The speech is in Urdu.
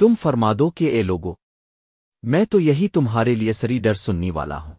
تم فرما دو کہ اے لوگو، میں تو یہی تمہارے لیے سری ڈر سننی والا ہوں۔